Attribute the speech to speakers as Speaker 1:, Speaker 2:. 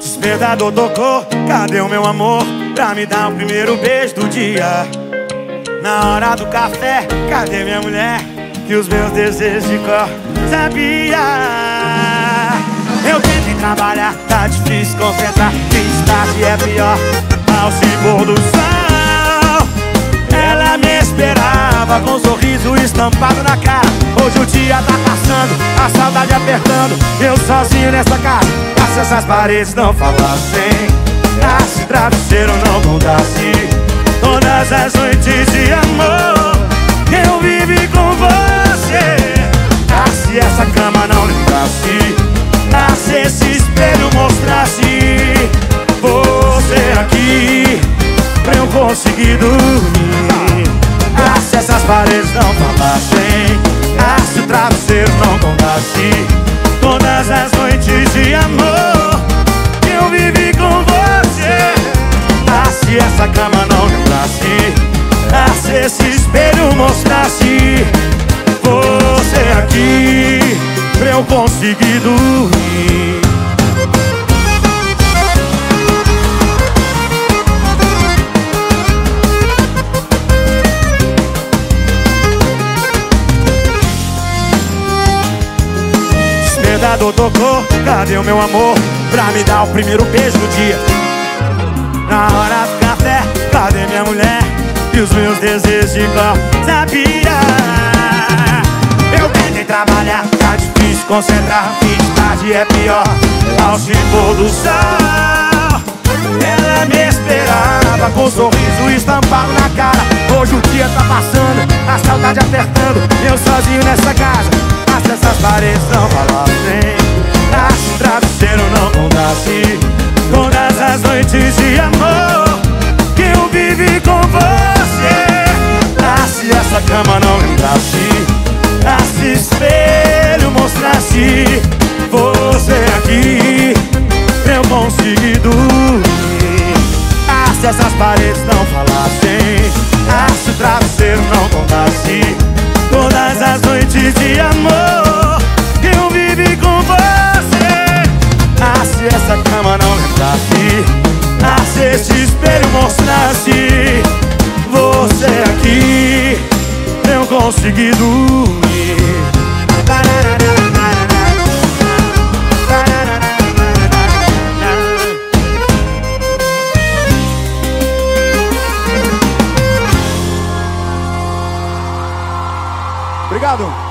Speaker 1: Despertador tocou, cadê o meu amor? Pra me dar o primeiro beijo do dia. Na hora do café, cadê minha mulher? Que os meus desejos de cor sabia. Eu tentei trabalhar, tá difícil concentrar. Fiz tarde é pior, ao se do sol. Ela me esperava com um sorriso estampado na cara. Hoje o dia tá passando, a saudade apertando. Eu sozinho nessa casa se essas paredes não falassem Ah, se travesseiro não contasse Todas as noites de amor eu vivi com você. Ah, se essa cama não lembrasse Ah, se esse espelho mostrasse. Você aqui Pra eu conseguir dormir. Se essas paredes não falassem Se o travesseiro não contasse Todas as noites de amor Que eu vivi com você. Ah, se essa cama não lembrasse Ah, se esse espelho mostrasse Você aqui Pra eu conseguir dormir despertador tocou Cadê o meu amor pra me dar o primeiro beijo do dia? Na hora do café, cadê minha mulher? E os meus desejos de igual sabia? Eu tentei trabalhar, tá difícil concentrar. Fiz tarde é pior, ao se pôr do sol. Ela me esperava com um sorriso estampado na cara. Hoje o dia tá passando, a saudade apertando. Eu sozinho nessa casa, paredes não falassem Nasce travesseiro não contasse Todas as noites de amor Que eu vivi com você. Ah, se essa cama não lembrasse Ah, se espelho mostrasse Você aqui Eu consegui dormir. Se essas paredes não falassem se o travesseiro não contasse Todas as noites de amor mostrasse você aqui, eu consegui dormir. Obrigado.